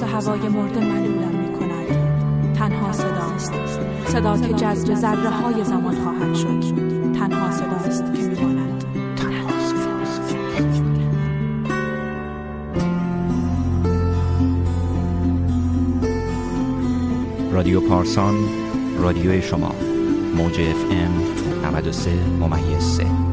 تنفس هوای مرده ملولم می کند تنها صداست. صدا که جذب ذره های زمان خواهد شد. تنها صداست که می رادیو پارسان رادیو شما. موج اف ام 93 ممیز 3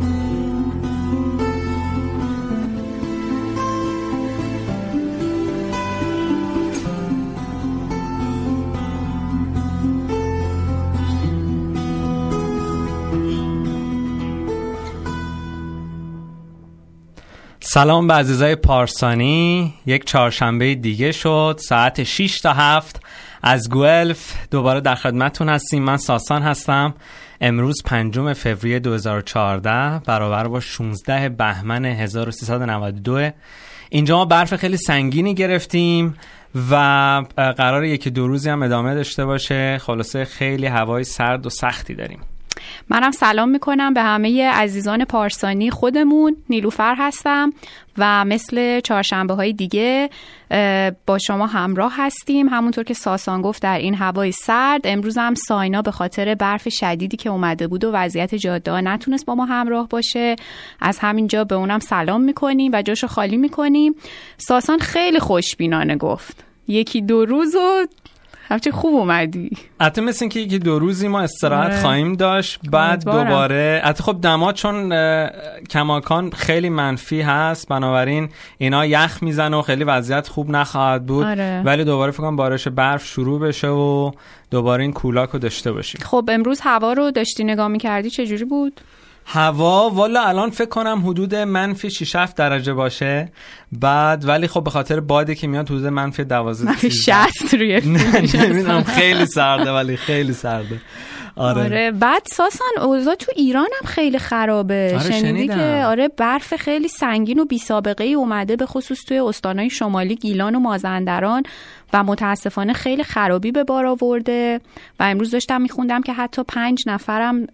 سلام به عزیزای پارسانی. یک چهارشنبه دیگه شد ساعت 6 تا 7 از گولف دوباره در خدمتتون هستیم. من ساسان هستم. امروز پنجم فوریه 2014 برابر با 16 بهمن 1392 اینجا ما برف خیلی سنگینی گرفتیم و قرار یکی دو روزی هم ادامه داشته باشه. خلاصه خیلی هوای سرد و سختی داریم. منم سلام می‌کنم به همه عزیزان پارسانی خودمون. نیلوفر هستم و مثل چهارشنبه های دیگه با شما همراه هستیم. همونطور که ساسان گفت در این هوای سرد امروز هم ساینا به خاطر برف شدیدی که اومده بود و وضعیت جاده نتونست با ما همراه باشه. از همینجا به اونم سلام می‌کنیم و جاشو خالی می‌کنیم. ساسان خیلی خوشبینانه گفت. یکی دو روز و همچه خوب اومدی حتی مثل اینکه یکی دو روزی ما استراحت آره. خواهیم داشت بعد دوباره حتی خب دما چون کماکان خیلی منفی هست بنابراین اینا یخ می‌زنه و خیلی وضعیت خوب نخواهد بود آره. ولی دوباره فکر کنم بارش برف شروع بشه و دوباره این کولاک رو داشته باشیم خب امروز هوا رو داشتی نگاه می‌کردی چجوری بود؟ هوا والا الان فکر کنم حدود منفی 6 7 درجه باشه. بعد ولی خب به خاطر بادی که میاد حدود منفی 12 منفی 60 روی نمی‌دونم خیلی سرده ولی خیلی سرده. آره. آره. بعد ساسان اوضاع تو ایران هم خیلی خرابه. آره شنیدی که آره برف خیلی سنگین و بی سابقه ای اومده به خصوص توی استانهای شمالی گیلان و مازندران و متاسفانه خیلی خرابی به بار آورده. و امروز داشتم میخوندم که حتی پنج نفرم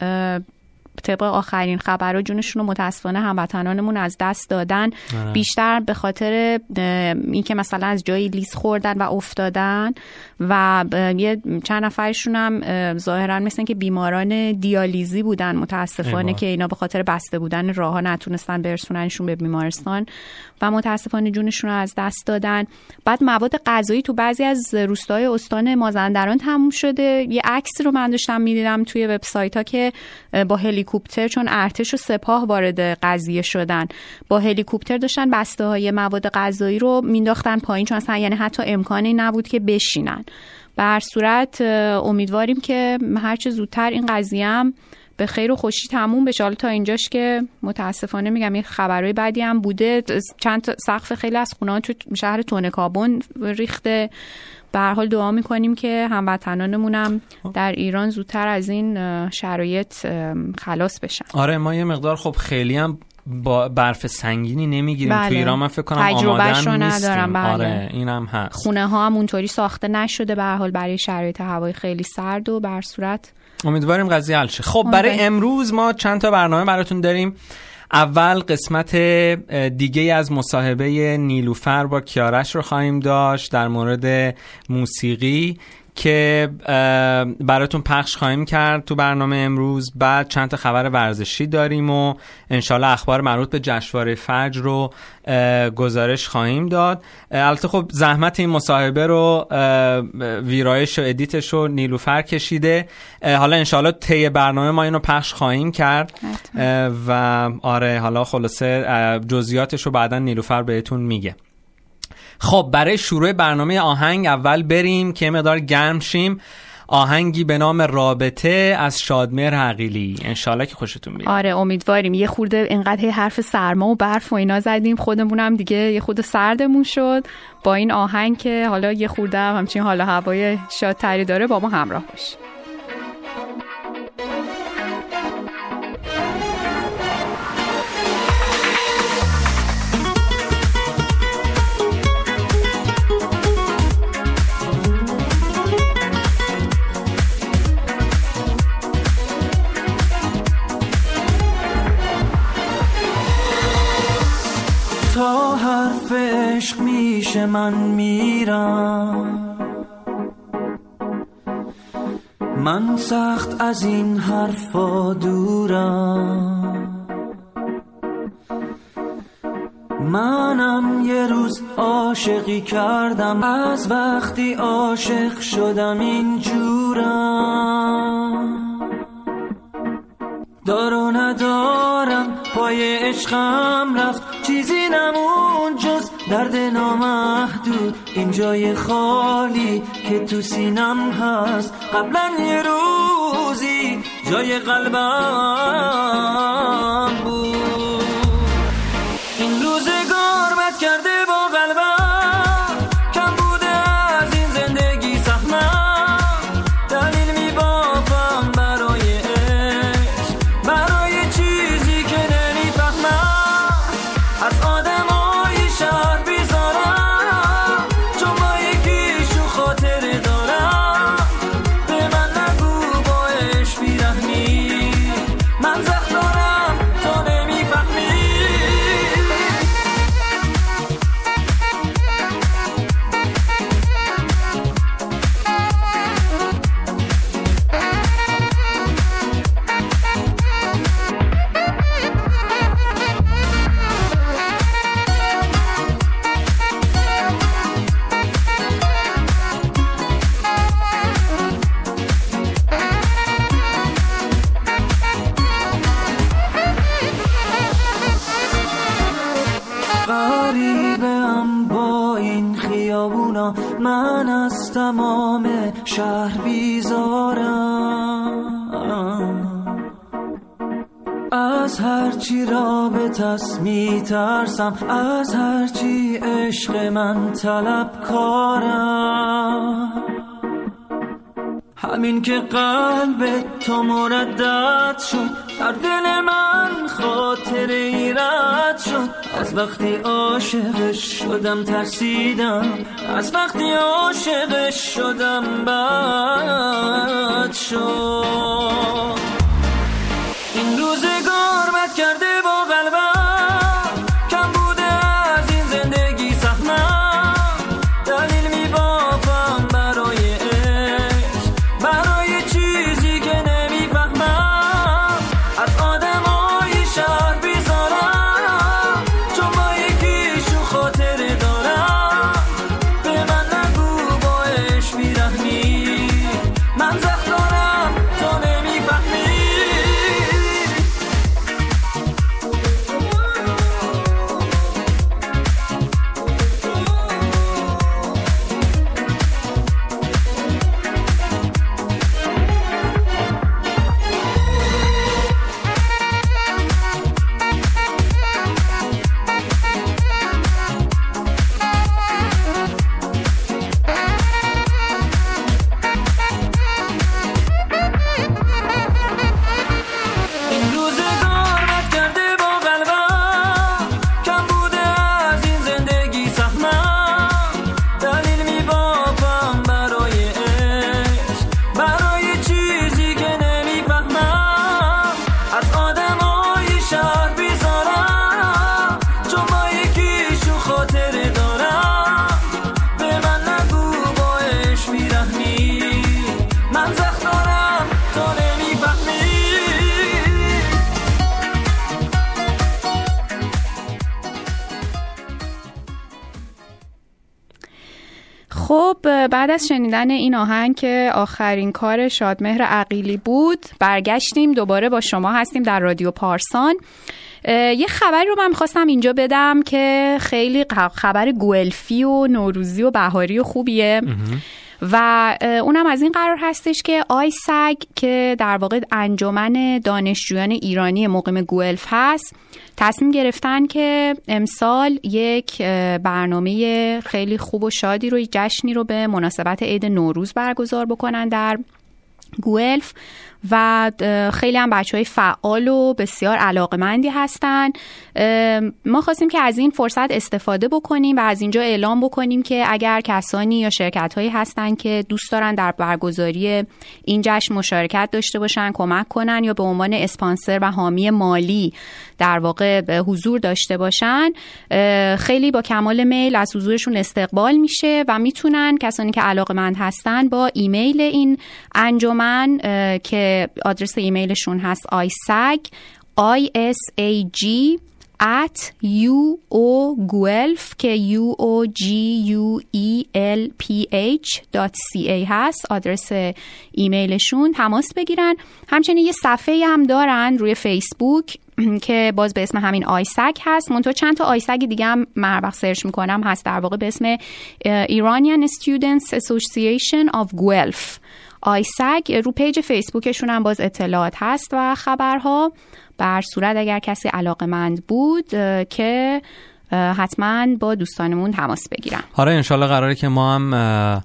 طبق آخرین خبرها جونشون رو متاسفانه هموطنانمون از دست دادن. آره. بیشتر به خاطر اینکه مثلا از جایی لیز خوردن و افتادن و یه چند نفرشون هم ظاهرا مثل که بیماران دیالیزی بودن متاسفانه که اینا به خاطر بسته بودن راه ها نتونستن برسوننشون به بیمارستان و متاسفانه جونشون رو از دست دادن. بعد مواد غذایی تو بعضی از روستای استان مازندران تموم شده. یه عکس رو من داشتم می‌دیدم توی وبسایت ها که با هلیکوپتر چون ارتش و سپاه وارد قضیه شدن. با هلیکوپتر داشتن بسته های مواد غذایی رو مینداختن پایین چون اصلا یعنی حتی امکانی نبود که بشینن. به صورت امیدواریم که هرچه زودتر این قضیه هم به خیر و خوشی تموم بشه. حالا تا اینجاش که متاسفانه میگم یه خبرهای بعدی هم بوده. چند سقف خیلی از خونه تو شهر تونکابون ریخته. به حال دعا می‌کنیم که هموطنانمون هم در ایران زودتر از این شرایط خلاص بشن. آره ما یه مقدار خب خیلی هم با برف سنگینی نمی‌گیریم. بله. تو ایران من فکر کنم آمادن رو ندارم. بله. آره اینم هست. خونه ها هم اونطوری ساخته نشده به حال برای شرایط هوای خیلی سرد و بر صورت امیدواریم قضیه حل شه. خب برای امروز ما چند تا برنامه براتون داریم. اول قسمت دیگه از مصاحبه نیلوفر با کیارش رو خواهیم داشت در مورد موسیقی. که براتون پخش خواهیم کرد تو برنامه امروز. بعد چند تا خبر ورزشی داریم و انشالله اخبار مربوط به جشنواره فجر رو گزارش خواهیم داد. البته خب زحمت این مصاحبه رو ویرایش و ادیتش رو نیلوفر کشیده. حالا انشالله طی برنامه ما اینو پخش خواهیم کرد. و آره حالا خلاصه جزئیاتش رو بعدا نیلوفر بهتون میگه. خب برای شروع برنامه آهنگ اول بریم که مقدار گرم شیم. آهنگی به نام رابطه از شادمر حقیلی. انشالله که خوشتون بیاد. آره امیدواریم. یه خورده اینقدر حرف سرما و برف و اینا زدیم. خودمونم دیگه یه خود سردمون شد. با این آهنگ که حالا یه خورده هم همچین حالا هوای شادتری داره با ما همراه باشیم من میرم. من سخت از این حرفا دورم. منم یه روز عاشقی کردم. از وقتی عاشق شدم اینجورم. دارو ندارم پای عشقم رفت. چیزی نمون درد نامحدود. این جای خالی که تو سینم هست. قبلا یه روزی جای قلبم. میترسم از هرچی عشق من طلب کارم. همین که قلب تو مردد شد در دل من خاطر ایرد شد. از وقتی عاشق شدم ترسیدم. از وقتی عاشق شدم بد شد. این روزگار بد کرده بعد از شنیدن این آهنگ که آخرین کار شادمهر عقیلی بود برگشتیم دوباره با شما هستیم در رادیو پارسان. یه خبری رو من می‌خواستم اینجا بدم که خیلی خبر گولفی و نوروزی و بهاری و خوبیه. و اونم از این قرار هستش که آیسگ که در واقع انجمن دانشجویان ایرانی مقیم گولف هست تصمیم گرفتن که امسال یک برنامه خیلی خوب و شادی رو جشنی رو به مناسبت عید نوروز برگزار بکنن در گولف و خیلی هم بچه های فعال و بسیار علاقمندی هستن. ما خواستیم که از این فرصت استفاده بکنیم و از اینجا اعلام بکنیم که اگر کسانی یا شرکت هایی هستن که دوست دارن در برگزاری این جشن مشارکت داشته باشن کمک کنن یا به عنوان اسپانسر و حامی مالی در واقع حضور داشته باشن خیلی با کمال میل از حضورشون استقبال میشه و می‌تونن کسانی که علاقه مند هستن با ایمیل این انجمن که آدرس ایمیلشون هست آیسگ i s a g at u o guelf که u o g u e l p h c a. هست آدرس ایمیلشون تماس بگیرن همچنین یه صفحه هم دارن روی فیسبوک که باز به اسم همین ISAG هست منتها چند تا ISAG دیگه هم من وقت search می‌کنم هست در واقع به اسم Iranian Students Association of Guelph. ISAG رو page فیسبوکشون هم باز اطلاعات هست و خبرها. به هر صورت اگر کسی علاقه مند بود که حتما با دوستانمون تماس بگیرن. آره انشالله قراره که ما هم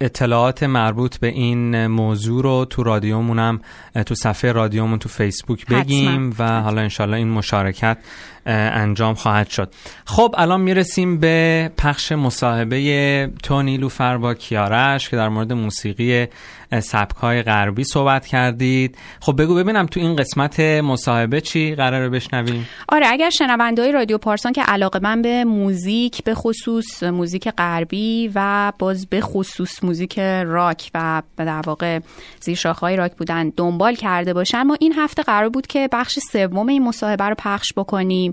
اطلاعات مربوط به این موضوع رو تو رادیومونم تو صفحه رادیومون تو فیسبوک بگیم و حالا انشالله این مشارکت انجام خواهد شد. خب الان می‌رسیم به پخش مصاحبه تونی لوفر با کیارش که در مورد موسیقی سبک های غربی صحبت کردید. خب بگو ببینم تو این قسمت مصاحبه چی قراره بشنویم؟ آره اگر شنونده های رادیو پارسان که علاقه من به موزیک به خصوص موزیک غربی و باز به خصوص موزیک راک و در واقع زیر های راک بودن دنبال کرده باشن ما این هفته قرار بود که بخش سوم این مصاحبه رو پخش بکنیم.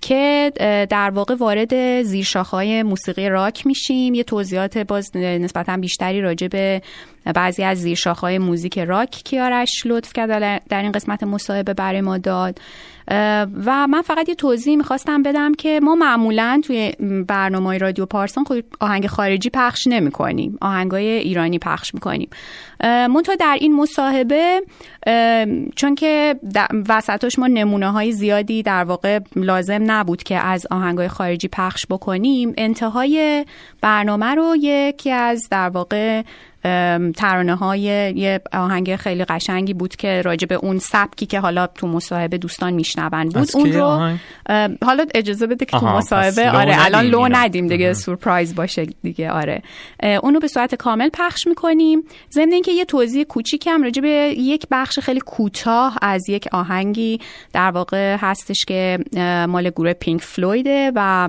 که در واقع وارد زیر های موسیقی راک میشیم. یه توضیحات باز نسبتا بیشتری راجع به بعضی از زیرشاخهای موزیک راک کیارش لطف کرد در این قسمت مصاحبه برای ما داد. و من فقط یه توضیح می‌خواستم بدم که ما معمولا توی برنامه رادیو پارسان خود آهنگ خارجی پخش نمی کنیم آهنگای ایرانی پخش می‌کنیم. منتها در این مصاحبه چون که وسطش ما نمونه های زیادی در واقع لازم نبود که از آهنگای خارجی پخش بکنیم انتهای برنامه رو یکی از در واقع ترانه های یه آهنگ خیلی قشنگی بود که راجع به اون سبکی که حالا تو مصاحبه دوستان میشنون بود. اون رو حالا اجازه بده که تو مصاحبه آره الان لو ندیم دیگه سورپرایز باشه دیگه آره. اونو به صورت کامل پخش می‌کنیم. ضمن اینکه یه توضیح کوچیکم راجع به یک بخش خیلی کوتاه از یک آهنگی در واقع هستش که مال گروه پینک فلویده و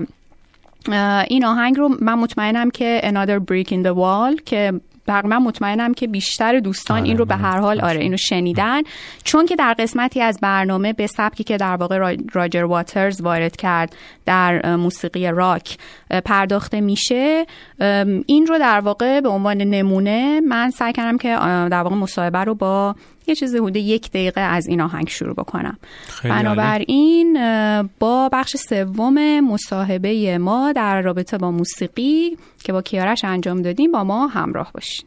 این آهنگ رو من مطمئنم که Another Break in the Wall که تقریبا مطمئنم که بیشتر دوستان آره، این رو به هر حال آره اینو شنیدن. چون که در قسمتی از برنامه به سبکی که در واقع راجر واترز وارد کرد در موسیقی راک پرداخته میشه این رو در واقع به عنوان نمونه من سعی کردم که در واقع مصاحبه رو با یه چیزی حدود یک دقیقه از این آهنگ شروع بکنم. بنابراین با بخش سوم مصاحبه ما در رابطه با موسیقی که با کیارش انجام دادیم با ما همراه باشین.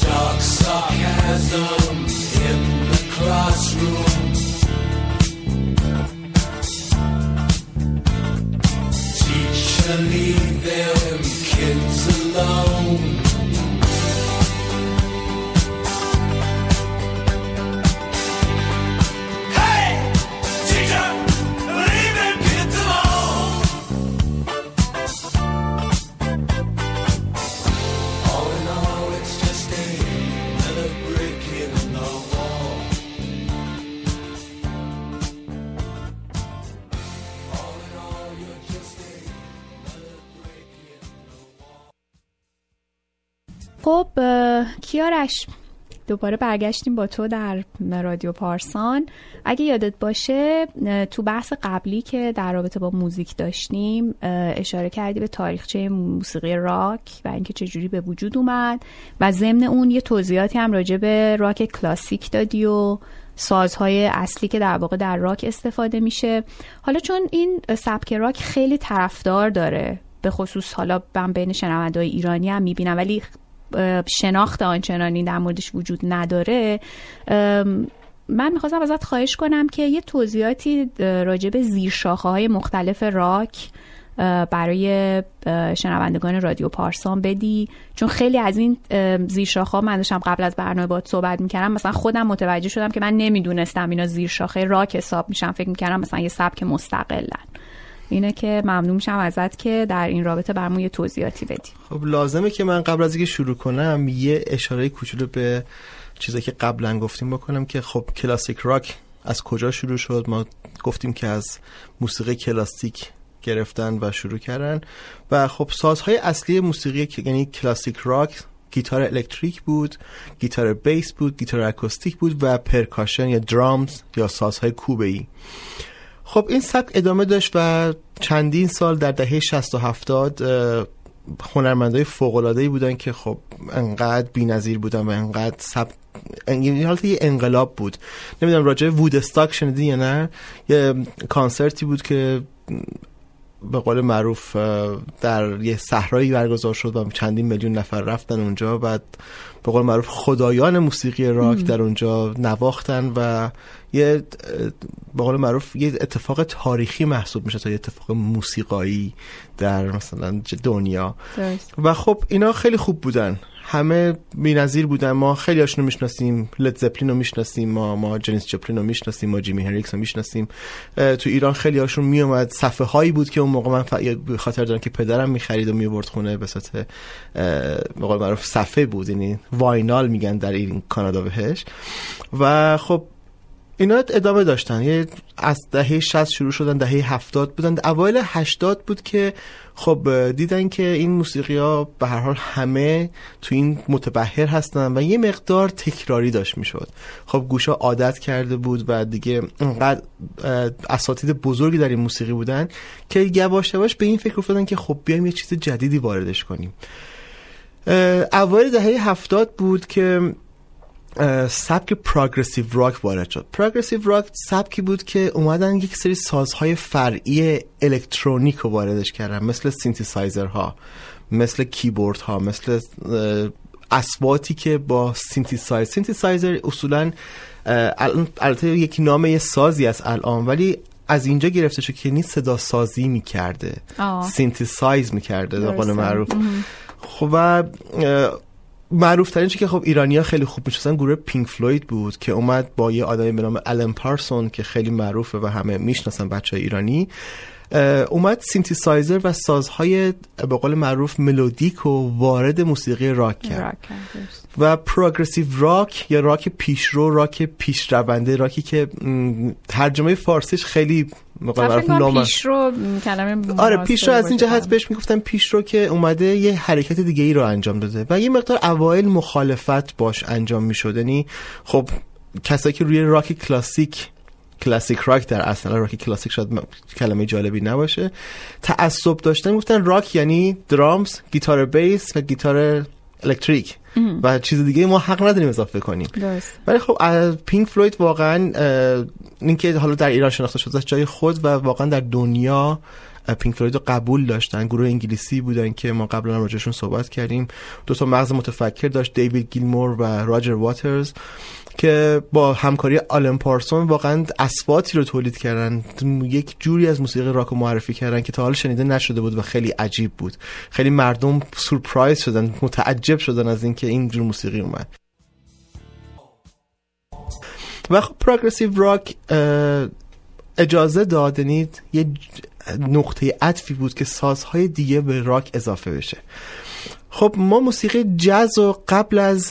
Dark sarcasm in the classroom. Teacher, leave them kids alone. خب کیارش دوباره برگشتیم با تو در رادیو پارسان. اگه یادت باشه تو بحث قبلی که در رابطه با موزیک داشتیم اشاره کردی به تاریخچه موسیقی راک و اینکه چجوری به وجود اومد. و ضمن اون یه توضیحاتی هم راجع به راک کلاسیک دادی و سازهای اصلی که در واقع در راک استفاده میشه. حالا چون این سبک راک خیلی طرفدار داره به خصوص حالا من بین شنونده ایرانی هم می‌بینم ولی شناخت آنچنانی در موردش وجود نداره من می‌خواستم ازت خواهش کنم که یه توضیحاتی راجع به زیرشاخه های مختلف راک برای شنوندگان رادیو پارسان بدی. چون خیلی از این زیرشاخه ها من داشتم قبل از برنامه با صحبت می‌کردم مثلا خودم متوجه شدم که من نمی‌دونستم اینا زیرشاخه راک حساب میشن. فکر می‌کردم مثلا یه سبک مستقلن. اینه که ممنون میشم ازت که در این رابطه برمون یه توضیحاتی بدی. خب لازمه که من قبل از اینکه شروع کنم یه اشاره کوچولو به چیزی که قبلا گفتیم بکنم که خب classic rock از کجا شروع شد؟ ما گفتیم که از موسیقی کلاسیک گرفتن و شروع کردن و خب سازهای اصلی موسیقی یعنی classic rock گیتار الکتریک بود گیتار بیس بود گیتار اکوستیک بود و percussion یا drums یا سازهای کوبه ای خب این سبک ادامه داشت و چندین سال در دهه 60 و 70 هنرمندای فوق العاده بودن که خب انقدر بی‌نظیر بودن و انقدر سب این حالت یه انقلاب بود. نمی‌دونم راجع وودستاک شنیدی یا نه؟ یه کانسرتی بود که به قول معروف در یه صحرایی برگزار شد و چندین میلیون نفر رفتن اونجا بعد به قول معروف خدایان موسیقی راک در اونجا نواختن و یه به قول معروف یه اتفاق تاریخی محسوب میشه تا یه اتفاق موسیقایی در مثلا دنیا. و خب اینا خیلی خوب بودن. همه بی‌نظیر بودن. ما خیلی هاشون رو می‌شناسیم لد زپلین رو می‌شناسیم ما ما جنیس جپلین رو می‌شناسیم ما جیمی هنریکس رو می‌شناسیم. تو ایران خیلی هاشون میومد صفحه هایی بود که اون موقع من به خاطر دارم که پدرم می‌خرید و میورد خونه به صورت معروف صفحه بود. یعنی واینال میگن در این کانادا بهش. و خب اینا ادامه داشتن. یه از دهه 60 شروع شدن دهه 70 بودن. اوایل 80 بود که خب دیدن که این موسیقی ها به هر حال همه تو این متبهر هستن و یه مقدار تکراری داشت می‌شد. خب گوشا عادت کرده بود و دیگه انقدر اساتید بزرگی در این موسیقی بودن که یواش یواش به این فکر افتادن که خب بیایم یه چیز جدیدی واردش کنیم. اوایل دهه هفتاد بود که سبک progressive rock وارد شد. progressive rock سبکی بود که اومدن یک سری سازهای فرعی الکترونیک رو واردش کردن مثل سینتیسایزر ها مثل کیبورد ها مثل اصواتی که با synthesizer synthesizer اصولا البته یک نام یه سازی است الان ولی از اینجا گرفته شد که نیست صدا سازی می‌کرده. synthesize می‌کرده به قول معروف. خب و معروف ترین که خب ایرانیا خیلی خوب می‌شناسن گروه پینک فلوید بود که اومد با یه آدمی به نام الن پارسون که خیلی معروفه و همه می‌شناسن بچه ایرانی. اومد سینتیسایزر و سازهای به قول معروف ملودیک و وارد موسیقی راک کرد. و progressive rock یا راک پیشرو راک پیشرونده راکی که ترجمه فارسیش خیلی پیشرو کلمه آره پیشرو از این جهت بهش می‌گفتن پیشرو که اومده یه حرکت دیگه ای رو انجام داده و یه مقدار اوایل مخالفت باش انجام می‌شد. یعنی خب کسایی که روی راک کلاسیک classic rock در اصلا راک کلاسیک شاید کلمه جالبی نباشه. تعصب داشتن گفتن راک یعنی drums گیتار بیس و گیتار الکتریک. و چیز دیگه ما حق نداریم اضافه کنیم. ولی خب پینک فلوید واقعا اینکه حالا در ایران شناخته شده جای خود و واقعا در دنیا پینک فلوید رو قبول داشتن گروه انگلیسی بودن که ما قبلا راجعشون صحبت کردیم. دو تا مغز متفکر داشت دیوید گیلمور و راجر واترز که با همکاری آلن پارسون واقعا اصواتی رو تولید کردن. یک جوری از موسیقی راک معرفی کردن که تا حال شنیده نشده بود و خیلی عجیب بود. خیلی مردم surprise شدن متعجب شدن از اینکه این جور موسیقی اومد. و خب پروگرسیو راک اجازه دادنید یه نقطه عطفی بود که سازهای دیگه به راک اضافه بشه. خب ما موسیقی جز و قبل از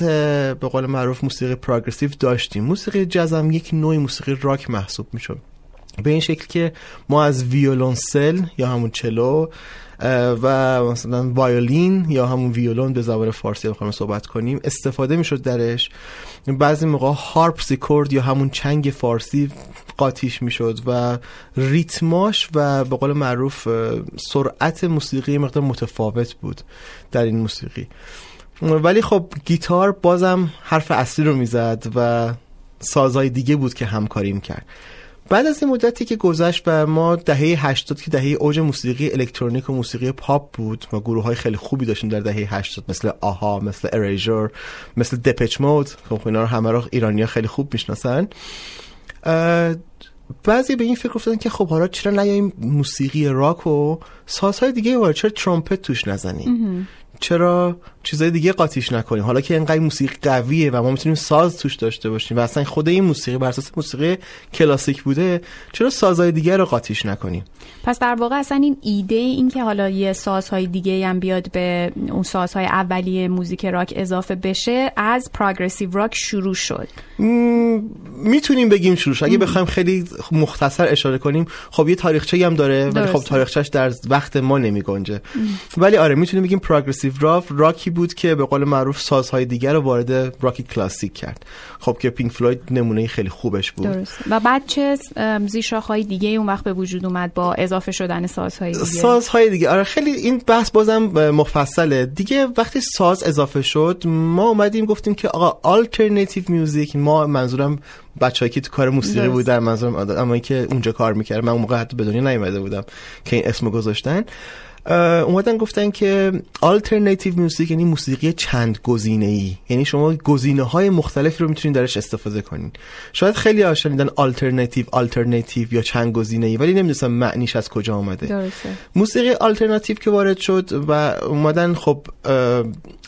به قول معروف موسیقی پروگرسیو داشتیم. موسیقی جز هم یک نوع موسیقی راک محسوب می‌شد. به این شکل که ما از ویولونسل یا همون چلو و مثلا وایولین یا همون ویولون به زبان فارسی بخوایم صحبت کنیم استفاده می‌شد درش. بعضی موقع harpsichord یا همون چنگ فارسی قاطیش می‌شد و ریتماش و به قول معروف سرعت موسیقی مقدار متفاوت بود در این موسیقی. ولی خب گیتار بازم حرف اصلی رو می‌زد و سازهای دیگه بود که همکاری کرد. بعد از این مدتی که گذشت و ما دهه 80 که دهه اوج موسیقی الکترونیک و موسیقی پاپ بود و گروه های خیلی خوبی داشتیم در دهه 80 مثل A-ha مثل Erasure مثل دپچ مود خب اینا رو همه رو ایرانیا خیلی خوب می‌شناسن. بعضی به این فکر افتادن که خب حالا چرا نیاییم موسیقی راک و سازهای دیگه وارد چرا ترومپت توش نزنیم؟ چرا چیزای دیگه قاطیش نکنیم. حالا که اینقدر موسیقی قویه و ما می‌تونیم ساز توش داشته باشیم و اصلا خود این موسیقی بر اساس موسیقی کلاسیک بوده چرا سازهای دیگه رو قاطیش نکنیم؟ پس در واقع اصلا این ایده این که حالا یه سازهای دیگه هم بیاد به اون سازهای اولیه موزیک راک اضافه بشه از پروگرسیو راک شروع شد. می‌تونیم بگیم شروع شد. اگه بخوایم خیلی مختصر اشاره کنیم خب یه تاریخچه هم داره ولی خب تاریخچهش در وقت ما نمیگنجه. ولی آره می‌تونیم بگیم progressive rock راکی بود که به قول معروف سازهای دیگر رو وارد راکی کلاسیک کرد. خب که پینک فلوید نمونه خیلی خوبش بود. درست. و بعد چه زیرشاخهای دیگه اون وقت به وجود اومد با اضافه شدن سازهای دیگه؟ سازهای دیگه. آره خیلی این بحث بازم مفصله. دیگه وقتی ساز اضافه شد ما اومدیم گفتیم که آقا alternative music ما منظورم بچه‌ای که تو کار موسیقی بودن منظورم اونا که اونجا کار می‌کرد من اون موقع حتی به دنیا نیومده بودم که این اسمو گذاشتن. اومدن گفتن که آلترناتیو موسیقی یعنی موسیقی چند گزینه ای یعنی شما گزینه های مختلفی رو می‌تونید درش استفاده کنین. شاید خیلی ها شنیدن alternative alternative یا چند گزینه ای ولی نمی‌دونستم معنیش از کجا آمده درسته. موسیقی آلترناتیو که وارد شد و اومدن خب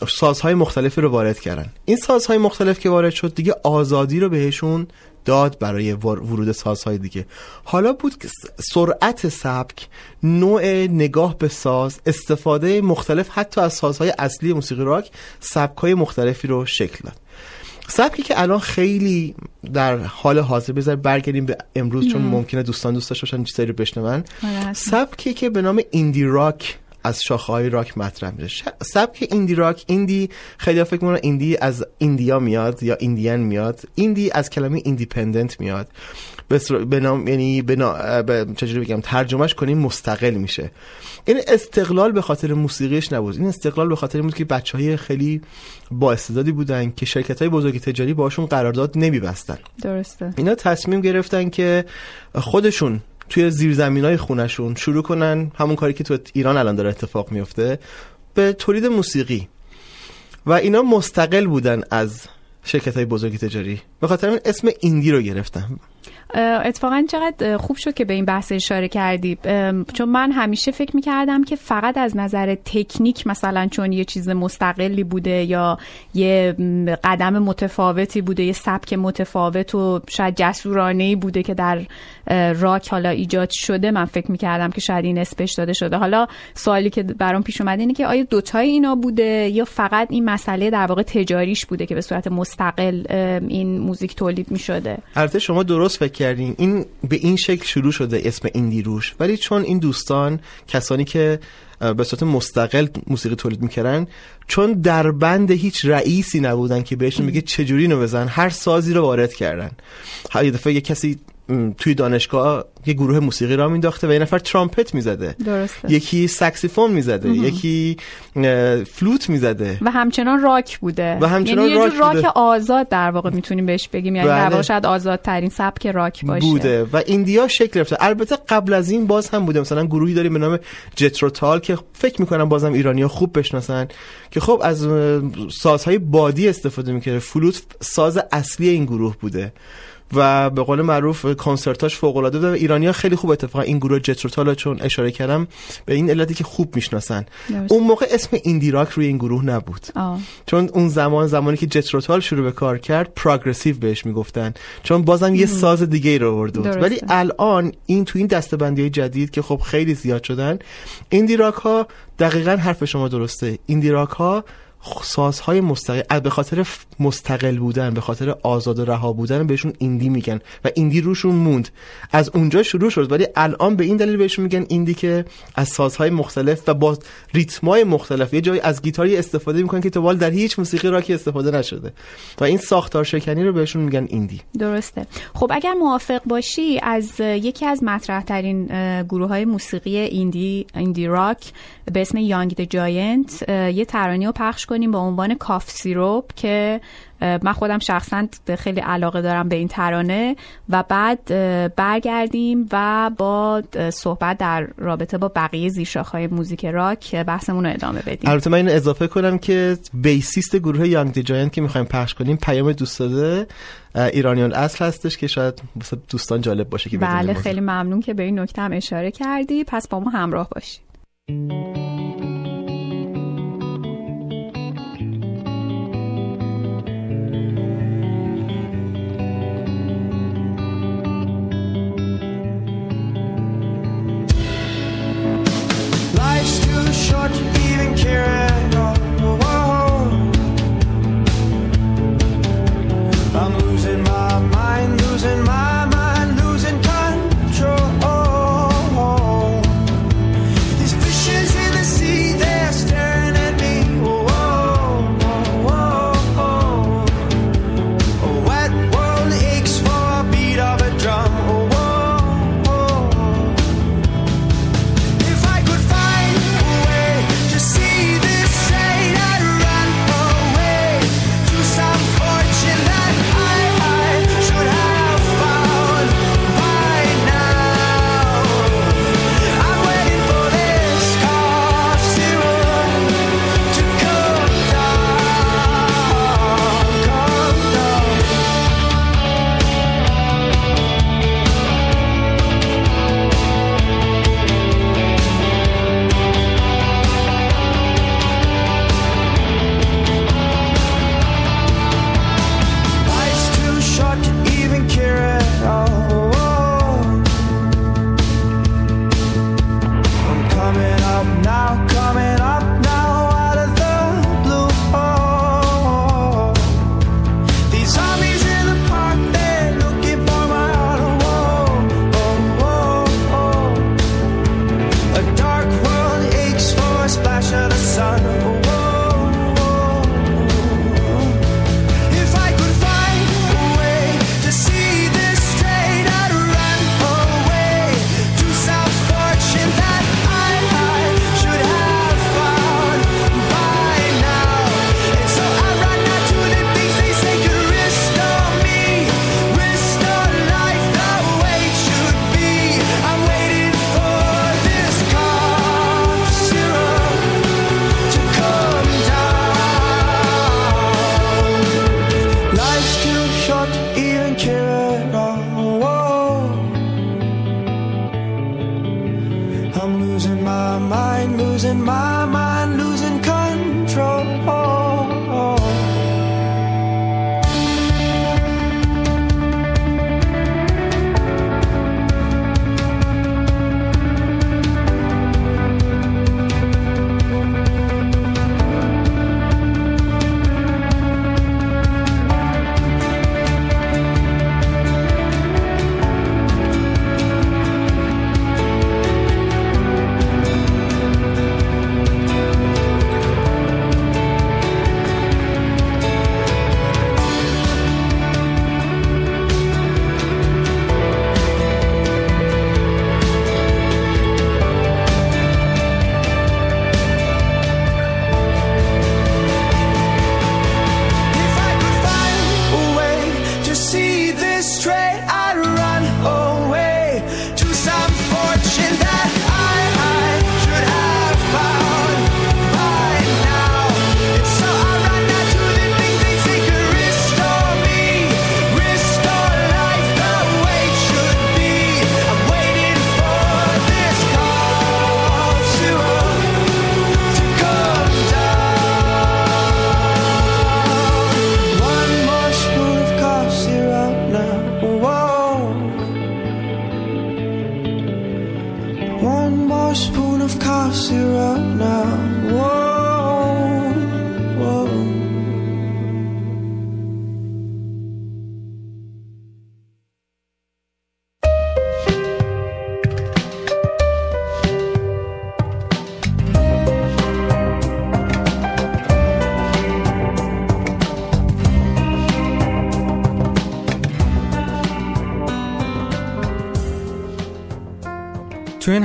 سازهای مختلفی رو وارد کردن. این سازهای مختلف که وارد شد دیگه آزادی رو بهشون داد برای ورود سازهای دیگه. حالا بود که سرعت سبک نوع نگاه به ساز استفاده مختلف حتی از سازهای اصلی موسیقی راک سبکهای مختلفی رو شکل داد. سبکی که الان خیلی در حال حاضر بذار برگردیم به امروز چون ممکنه دوستان دوست داشته باشن چیزایی رو بشنون. سبکی که به نام ایندی راک از شاخه های راک مطرح میشه. سبک ایندی راک ایندی خیلی فکر می‌کنن indie از India میاد یا Indian میاد. indie از کلمه independent میاد. به نام یعنی به چجوری بگم؟ ترجمهش کنیم مستقل میشه. این استقلال به خاطر موسیقیش نبود. این استقلال به خاطر بود که بچه های خیلی با استعدادی بودن که شرکت های بزرگ تجاری باشون قرارداد نمیبستن. درسته. اینا تصمیم گرفتن که خودشون توی زیرزمین های خونشون شروع کنن همون کاری که تو ایران الان داره اتفاق میفته به تولید موسیقی. و اینا مستقل بودن از شرکت های بزرگ تجاری. به خاطر این اسم ایندی رو گرفتم اتفاقا چقدر خوب شد که به این بحث اشاره کردی. چون من همیشه فکر می‌کردم که فقط از نظر تکنیک مثلا چون یه چیز مستقلی بوده یا یه قدم متفاوتی بوده یه سبک متفاوت و شاید جسورانه بوده که در راک حالا ایجاد شده من فکر می‌کردم که شاید این اسپش داده شده. حالا سوالی که برام پیش اومده اینه که آیا دوتای اینا بوده یا فقط این مسئله در واقع تجاریش بوده که به صورت مستقل این موزیک تولید می‌شده؟ البته شما درست فکر کردین این به این شکل شروع شده اسم ایندی روش. ولی چون این دوستان کسانی که به صورت مستقل موسیقی تولید می‌کردن چون در بند هیچ رئیسی نبودن که بهشون میگه چجوری اینو بزن هر سازی رو وارد کردن. یه دفعه یه کسی توی دانشگاه یه گروه موسیقی راه مینداخته و یه نفر ترامپت می‌زده. درسته. یکی ساکسیفون می‌زده یکی فلوت می‌زده. و همچنان راک بوده. و همچنان یعنی راک, راک بوده. آزاد در واقع می‌تونیم بهش بگیم. یعنی در واقع شاید آزادترین سبک راک باشه. بوده. و indie شکل گرفته. البته قبل از این باز هم بوده. مثلا گروهی داریم به نام Jethro Tull که فکر می‌کنم بازم ایرانیا خوب بشناسن که خب از سازهای بادی استفاده می‌کرده. فلوت ساز اصلی این گروه بوده. و به قول معروف کنسرتاش فوق العاده و ایرانیا خیلی خوب اتفاقا این گروه جتروتال چون اشاره کردم به این علتی که خوب می‌شناسن. اون موقع اسم ایندی راک روی این گروه نبود. آه. چون اون زمان زمانی که جتروتال شروع به کار کرد پروگرسیو بهش می‌گفتن. چون بازم یه ساز دیگه ای رو آورده بود ولی الان این تو این دستبندی جدید که خب خیلی زیاد شدن ایندی راک ها دقیقا حرف شما درسته. ایندی راک ها سازهای مستقل به خاطر مستقل بودن به خاطر آزاد و رها بودن بهشون indie میگن و indie روشون موند. از اونجا شروع شد ولی الان به این دلیل بهشون میگن indie که از سازهای مختلف و با ریتمای مختلف یه جایی از گیتاری استفاده می‌کنن که تو در هیچ موسیقی راکی استفاده نشده. و این ساختار شکنی رو بهشون میگن indie. درسته. خب اگر موافق باشی از یکی از مطرح ترین گروه های موسیقی indie indie rock به اسم Young the Giant یه ترانه رو پخش کنیم با عنوان Cough Syrup که من خودم شخصا خیلی علاقه دارم به این ترانه و بعد برگردیم و با صحبت در رابطه با بقیه زیرشاخهای موزیک راک بحثمون رو ادامه بدیم. البته من این اضافه کنم که بیسیست گروه یانگ دی جاینت که می‌خوایم پخش کنیم پیام دوست داده ایرانیان اصل هستش که شاید دوستان جالب باشه که بله خیلی ممنون که به این نکته هم اشاره کردی. پس با ما همراه باشید.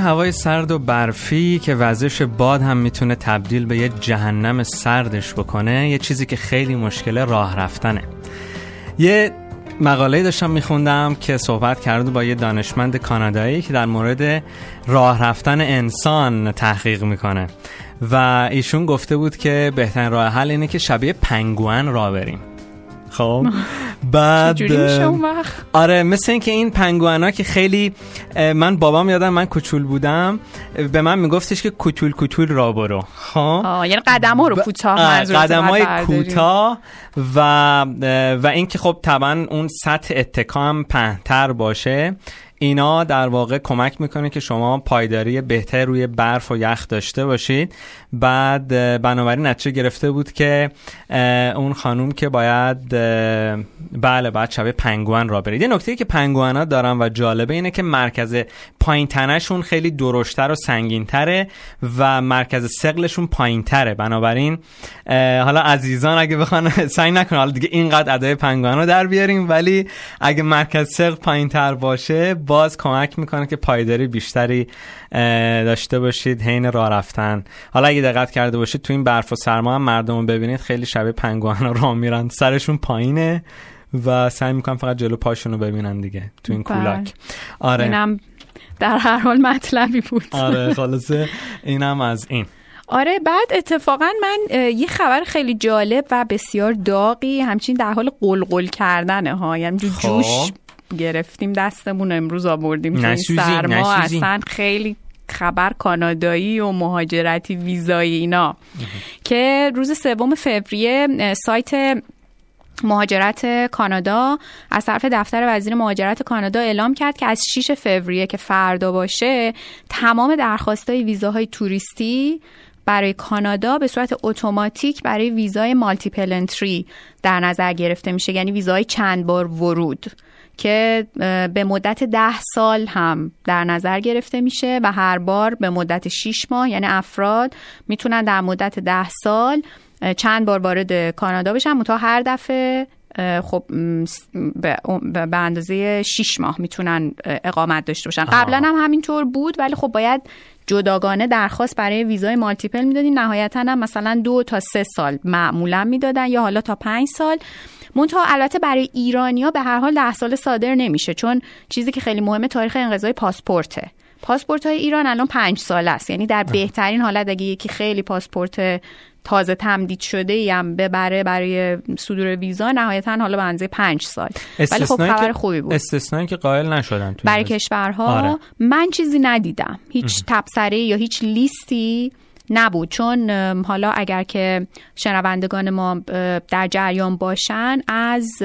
هوای سرد و برفی که وزش باد هم می‌تونه تبدیل به یه جهنم سردش بکنه یه چیزی که خیلی مشکل راه رفتنه. یه مقاله داشتم میخوندم که صحبت کرده با یه دانشمند کانادایی که در مورد راه رفتن انسان تحقیق می‌کنه و ایشون گفته بود که بهترین راه حل اینه که شبیه پنگوان راه بریم. خب. بعد آره مثل اینکه این پنگوانا که خیلی من بابام یادم من کوچول بودم به من میگفتش که کوچول کوچول را برو. خب؟ یعنی قدم ها رو کوتاه قدم های کوتاه و و اینکه خب طبعا اون سطح اتکا هم پهتر باشه اینا در واقع کمک می‌کنه که شما پایداری بهتر روی برف و یخ داشته باشید. بعد بنابراین نتیجه گرفته بود که اون خانوم که باید بله بعد شبه پنگوان را برید. یه نکته که پنگوان ها دارن و جالبه اینه که مرکز پایین تنشون خیلی درشتر و سنگینتره و مرکز سقلشون پایین تره بنابراین حالا عزیزان اگه بخوان سعی نکنن حالا دیگه اینقدر ادای پنگوان رو در بیاریم ولی اگه مرکز سقل پایین تر باشه باز کمک می‌کنه که پایداری بیشتری داشته باشید حین راه رفتن. حالا اگه دقت کرده باشید تو این برف و سرما هم مردم رو ببینید خیلی شبیه پنگوان راه میرن. سرشون پایینه و سعی می‌کنن فقط جلو پاشون رو ببینن دیگه تو این بله. کولاک. آره. اینم در هر حال مطلبی بود. آره خلاصه اینم از این. آره بعد اتفاقا من یه خبر خیلی جالب و بسیار داغی همچین در حال قلقل کردنه ها یعنی خب. جوش گرفتیم دستمون امروز آوردیم این سرما. اصلا خیلی خبر کانادایی و مهاجرتی ویزایی اینا. که روز سوم فوریه سایت مهاجرت کانادا از طرف دفتر وزیر مهاجرت کانادا اعلام کرد که از 6 فوریه که فردا باشه تمام درخواستای ویزاهای توریستی برای کانادا به صورت اتوماتیک برای ویزای مالتیپل انتری در نظر گرفته میشه. یعنی ویزای چند بار ورود. که به مدت ده سال هم در نظر گرفته میشه و هر بار به مدت 6 ماه یعنی افراد می‌تونن در مدت ده سال چند بار وارد کانادا بشن. تا هر دفعه خب به اندازه 6 ماه می‌تونن اقامت داشته باشن. قبلا هم همینطور بود ولی خب باید جداگانه درخواست برای ویزای مالتیپل می‌دادین. نهایتا هم مثلا دو تا سه سال معمولا می‌دادن یا حالا تا پنج سال. منتها البته برای ایرانیا به هر حال ده سال صادر نمیشه چون چیزی که خیلی مهمه تاریخ انقضای پاسپورته. پاسپورت های ایران الان پنج سال است. یعنی در بهترین حالت اگه یکی خیلی پاسپورت تازه تمدید شده هم ببره برای صدور ویزا نهایتا حالا به اندازه پنج سال. ولی خب خبر خوبی بود. استثنایی که قائل نشدن برای کشورها آره. من چیزی ندیدم. هیچ تبصره یا هیچ لیستی نبود. چون حالا اگر که شنوندگان ما در جریان باشن از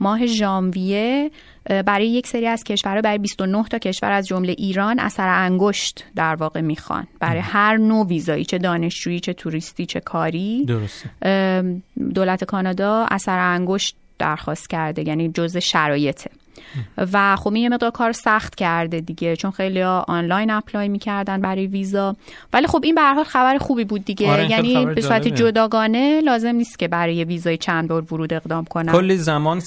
ماه ژانویه برای یک سری از کشورها برای 29 تا کشور از جمله ایران اثر انگشت در واقع می‌خوان. برای هر نوع ویزایی چه دانشجویی چه توریستی چه کاری. درسته. دولت کانادا اثر انگشت درخواست کرده یعنی جزء شرایطه. و خب این یه مقدار کار سخت کرده دیگه چون خیلی ها آنلاین اپلای می‌کردن برای ویزا. ولی خب این به حال خبر خوبی بود دیگه. آره یعنی به صورت جداگانه لازم نیست که برای ویزای چند بار ورود اقدام کنن کلی زمان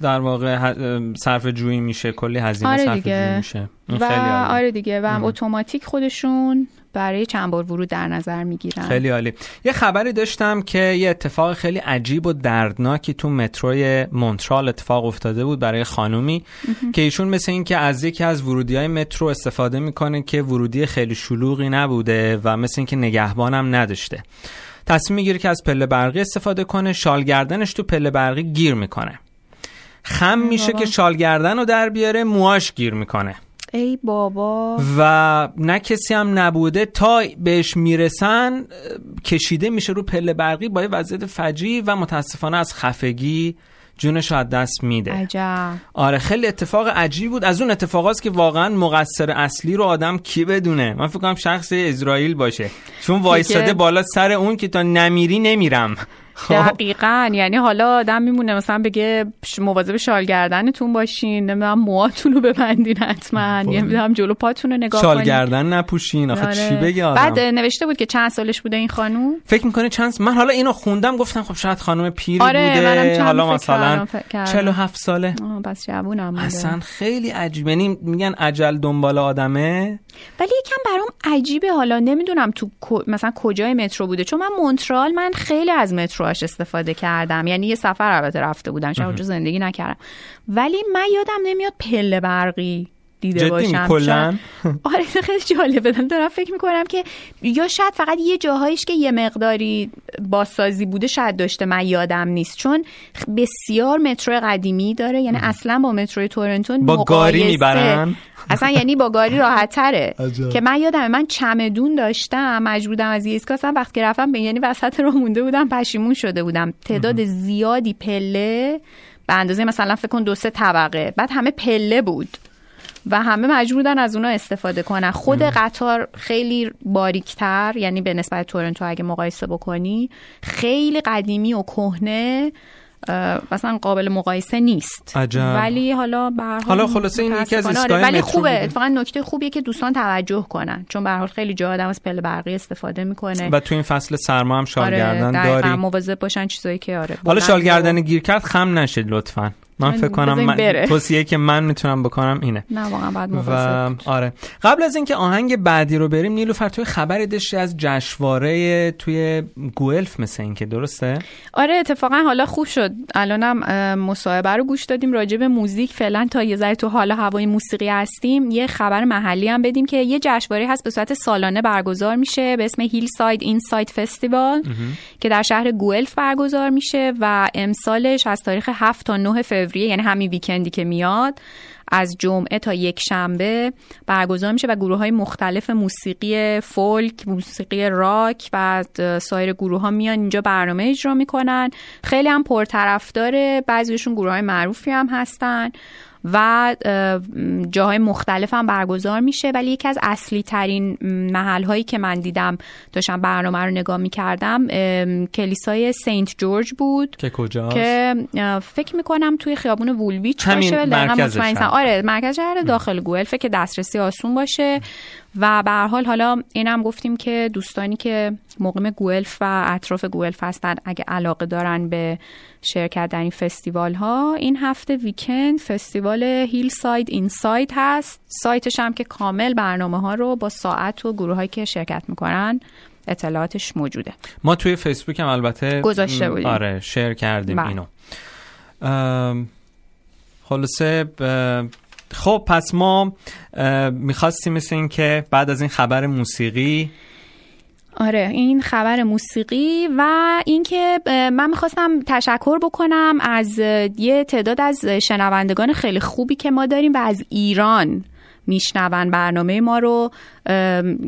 در واقع صرف جویی میشه کلی هزینه آره صرف جویی میشه. و آره دیگه. و اتوماتیک خودشون برای چند بار ورود در نظر می‌گیرن. خیلی عالی. یه خبری داشتم که یه اتفاق خیلی عجیب و دردناکی تو متروی مونترال اتفاق افتاده بود برای خانومی که ایشون مثل این که از یکی از ورودی های مترو استفاده می‌کنه که ورودی خیلی شلوغی نبوده و مثل اینکه نگهبانم نداشته. تصمیم می‌گیره که از پله برقی استفاده کنه شالگردنش تو پله برقی گیر می‌کنه. خم میشه که شالگردن رو در بیاره موهاش گیر می‌کنه. ای بابا. و نه کسی هم نبوده. تا بهش می‌رسن کشیده میشه رو پله برقی با یه وضعیت فجی و متاسفانه از خفگی جونش از دست میده. عجب. آره خیلی اتفاق عجیب بود. از اون اتفاقاست که واقعا مقصر اصلی رو آدم کی بدونه؟ من فکر کنم شخص اسرائیل باشه. چون وایساده بالا سر اون که تا نمیری نمیرم. دقیقا. یعنی حالا آدم میمونه مثلا بگه مواظب شال گردنتون باشین نمی‌دونم موهاتون رو ببندین حتما. نمی‌دونم جلو پاتون رو نگاه شال گردن نپوشین. آخه آره. چی بگه آدم؟ بعد نوشته بود که چند سالش بوده این خانوم؟ فکر می‌کنه چند من حالا اینو خوندم گفتم خب شاید خانم پیری آره، بوده. حالا مثلا کردم، فکر کردم. 47 ساله. پس جوونم اصلا خیلی عجیب یعنی میگن عجل دنبال آدمه. ولی یکم برام عجیبه حالا. نمی‌دونم تو مثلا کجای مترو بوده. چون من مونترال من خیلی از متروهاش استفاده کردم. یعنی یه سفر البته رفته بودم شاید اونجا زندگی نکردم. ولی من یادم نمیاد پله برقی دیده جدی باشم. کلا؟ آره خیلی جالبه. دارم دارم فکر می‌کنم که یا شاید فقط یه جاهایش که یه مقداری بازسازی بوده شاید داشته. من یادم نیست. چون بسیار مترو قدیمی داره. یعنی اصلا با متروی تورنتو با گاری مقایسه- می‌برن؟ اصلا یعنی با گاری راحت تره عجب. که من یادم من چمدون داشتم. مجبور بودم از یه ایستگاه اصلا وقتی که رفتم به یعنی وسط رو مونده بودم پشیمون شده بودم. تعداد زیادی پله به اندازه مثلا فکر کن دو سه طبقه. بعد همه پله بود. و همه مجبور بودن از اونا استفاده کنن. خود قطار خیلی باریکتر یعنی به نسبت تورنتو اگه مقایسه بکنی خیلی قدیمی و کهنه مثلا قابل مقایسه نیست. عجب. ولی حالا به حالا خلاصه این یکی از ایستگاه ولی خوبه. اتفاقا نکته خوبیه که دوستان توجه کنن چون به حال خیلی جا آدم از پله برقی استفاده می‌کنه. و تو این فصل سرما هم آره گردن دقیقاً داری مواظب باشن چیزایی که آره حالا بلند شال و- گیر کرد خم نشید لطفا. من فکر کنم من. توصیه که من می‌تونم بکنم اینه. نه واقعا بعد و آره. قبل از اینکه آهنگ بعدی رو بریم نیلوفر توی خبری داشتی از جشنواره توی گوئلف مثل این که درسته؟ آره اتفاقا حالا خوب شد. الانم مصاحبه رو گوش دادیم راجع به موزیک. فعلا تا یه ذره تو حال هوای موسیقی هستیم یه خبر محلی هم بدیم که یه جشنواره هست به صورت سالانه برگزار میشه به اسم Hillside Inside Festival که در شهر گوئلف برگزار میشه و امسالش از تاریخ 7 تا 9 فوریه یعنی همین weekend ی که میاد از جمعه تا یک شنبه برگزار میشه و گروه های مختلف موسیقی فولک، موسیقی راک و سایر گروه ها میان اینجا برنامه اجرا می‌کنن. خیلی هم پرطرفدار بعضیشون گروه های معروفی هم هستن. و اه، جاهای مختلف هم برگزار میشه. ولی یکی از اصلی ترین محل هایی که من دیدم داشتم برنامه رو نگاه می‌کردم کلیسای سنت جورج بود. که کجاست؟ که فکر می‌کنم توی خیابون وولویچ باشه مرکز. آره مرکز شهر داخل گوئلفه که دسترسی آسون باشه. و به هر حال حالا اینم گفتیم که دوستانی که مقیم گوئلف و اطراف گوئلف هستن اگه علاقه دارن به شرکت در این فستیوال ها این هفته weekend فستیوال Hillside Inside هست سایتش هم که کامل برنامه ها رو با ساعت و گروه هایی که شرکت می‌کنن اطلاعاتش موجوده ما توی فیسبوک هم البته گذاشته بودیم. آره share کردیم بله. اینو خلاصه خب پس ما می‌خواستیم مثل این که بعد از این خبر موسیقی آره این خبر موسیقی و اینکه من می‌خواستم تشکر بکنم از یه تعداد از شنوندگان خیلی خوبی که ما داریم و از ایران. میشنون برنامه ما رو.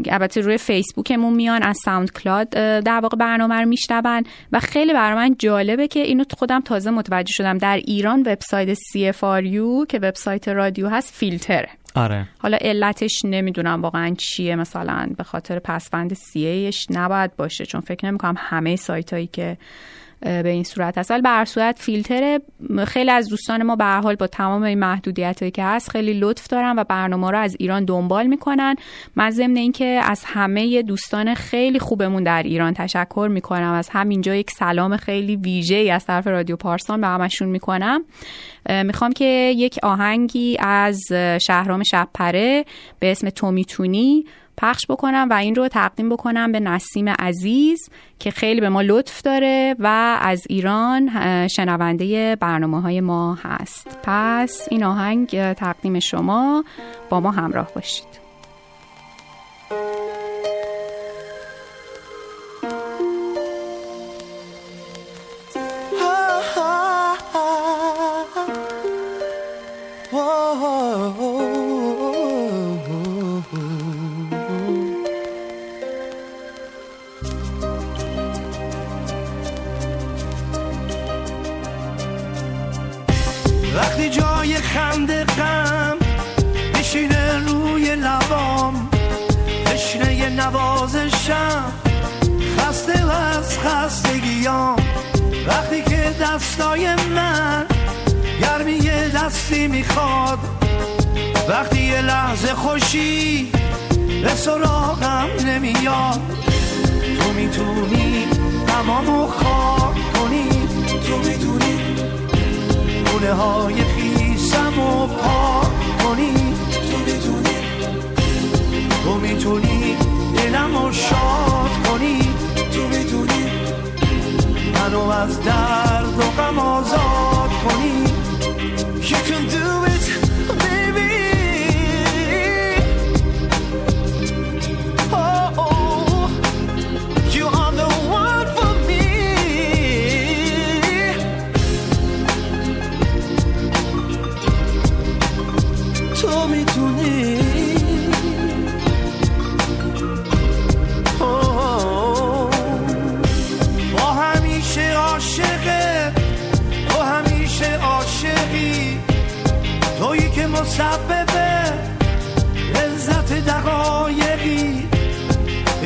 البته روی فیسبوکمون میان از SoundCloud در واقع برنامه رو میشنون. و خیلی برای من جالبه که اینو خودم تازه متوجه شدم. در ایران وبسایت CFRU که وبسایت رادیو هست فیلتره. آره. حالا علتش نمی‌دونم واقعا چیه. مثلا به خاطر پسفند سیهش نباید باشه چون فکر نمی‌کنم همه سایت هایی که به این صورت هست. ولی به صورت فیلتر خیلی از دوستان ما به حال با تمام این محدودیت هایی که هست خیلی لطف دارن و برنامه رو از ایران دنبال می‌کنن. من ضمن اینکه از همه دوستان خیلی خوبمون در ایران تشکر می‌کنم. از همینجا یک سلام خیلی ویژه از طرف رادیو پارسان به همشون می‌کنم. می‌خوام که یک آهنگی از شهرام شبپره به اسم تومیتونی پخش بکنم و این رو تقدیم بکنم به نسیم عزیز که خیلی به ما لطف داره و از ایران شنونده برنامه های ما هست. پس این آهنگ تقدیم شما با ما همراه باشید.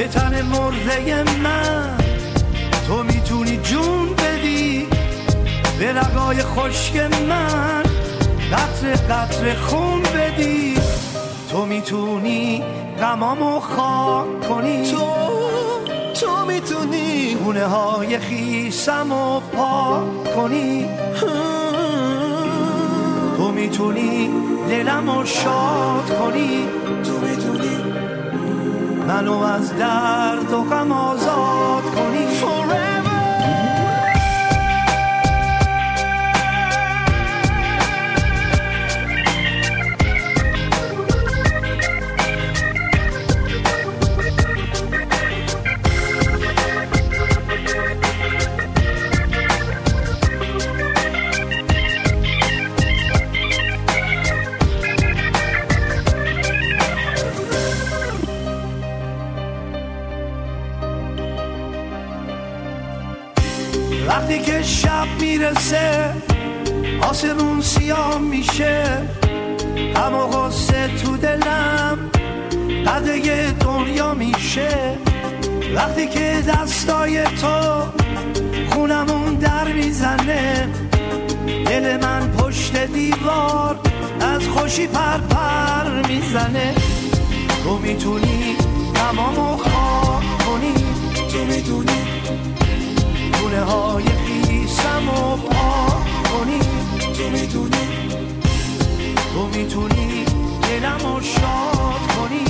به تن مرده من. تو می‌تونی جون بدی به رگای خشک من. قطر قطر خون بدی. تو می‌تونی غمامو خاک کنی. تو تو می‌تونی خونه های خیسم و پاک کنی. تو می‌تونی دلم شاد کنی. تو منو از درد و غم آزاد کنی سیاه میشه؟ اما غصه تو دلم قده دنیا میشه. وقتی که دستای تو خونمون در می‌زنه دل من پشت دیوار از خوشی پر پر می‌زنه. تو می‌تونی تمامو خاک کنی تو می‌تونی گونه های خیسم و پاک کنی. تو می‌تونی. تو می‌تونی دلم رو شاد کنی.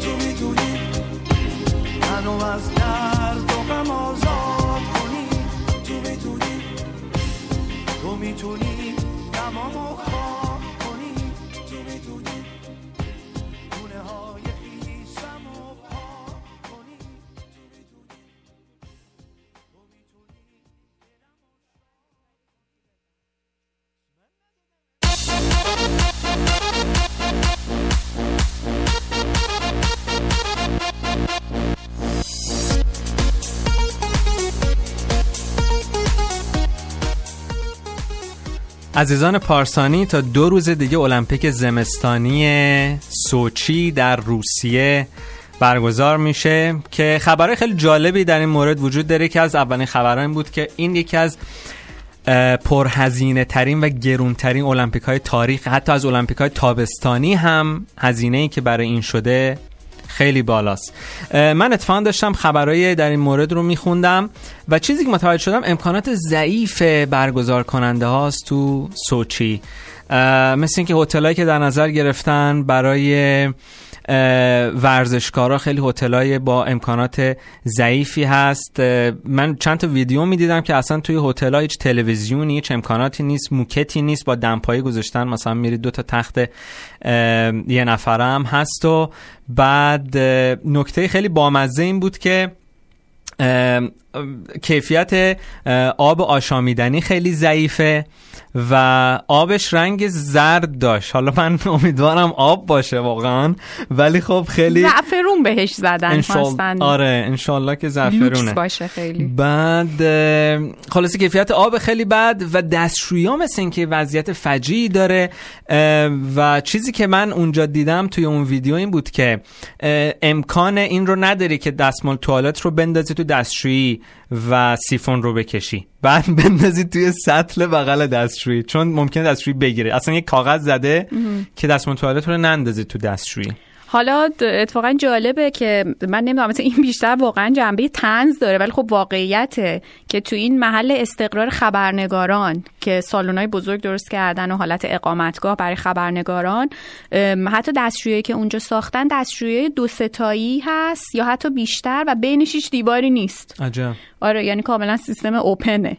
تو می‌تونی منو از درد و غم آزاد عزیزان پارسانی تا دو روز دیگه المپیک زمستانی سوچی در روسیه برگزار میشه که خبرهای خیلی جالبی در این مورد وجود داره که از اولین خبرها این بود که این یکی از پرهزینه ترین و گرونترین المپیک های تاریخ حتی از المپیک های تابستانی هم هزینه ای که برای این شده خیلی بالاست. من اتفاقا داشتم خبرهای در این مورد رو میخوندم و چیزی که متوجه شدم امکانات ضعیف برگزار کننده هاست تو سوچی. مثل اینکه هتلایی که در نظر گرفتن برای ورزشکارا خیلی هتلای با امکانات ضعیفی هست. من چند تا ویدیو می‌دیدم که اصلا توی هتل هیچ تلویزیونی هیچ امکاناتی نیست موکتی نیست با دمپایی گذاشتن مثلا میرید دو تا تخت یه نفره هم هست. و بعد نکته خیلی بامزه این بود که کیفیت آب آشامیدنی خیلی ضعیفه و آبش رنگ زرد داشت. حالا من امیدوارم آب باشه واقعا. ولی خب خیلی زعفرون بهش زدن انشال... آره انشالله که زعفرونه. باشه خیلی. بعد خلاصی کیفیت آب خیلی بد و دستشویی ها مثل اینکه وضعیت فجیعی داره. و چیزی که من اونجا دیدم توی اون ویدیو این بود که امکان این رو نداری که دستمال توالت رو بندازی تو دستشویی. و سیفون رو بکشی. بعد بندازی توی سطل بغل دستشویی. چون ممکنه دستشویی بگیره. اصلا یه کاغذ زده که دستمال توالت رو نندازی تو دستشویی. حالا اتفاقا جالبه که من نمی‌دونم مثلا این بیشتر واقعا جنبه تنز داره ولی خب واقعیته که تو این محل استقرار خبرنگاران که سالن‌های بزرگ درست کردن و حالت اقامتگاه برای خبرنگاران حتی دستشویی که اونجا ساختن دستشویی دو ستایی هست یا حتی بیشتر و بینش هیچ دیواری نیست. عجب. آره یعنی کاملا سیستم اوپنه